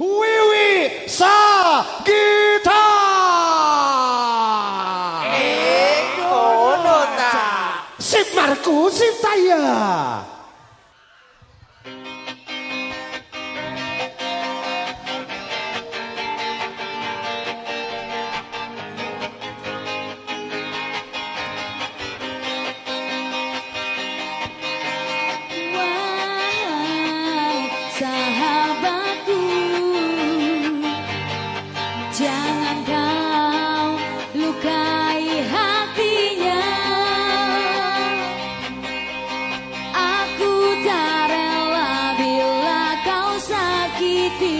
Willy Sagita! Egonota! Sip Marco, sip saya! Sahabat be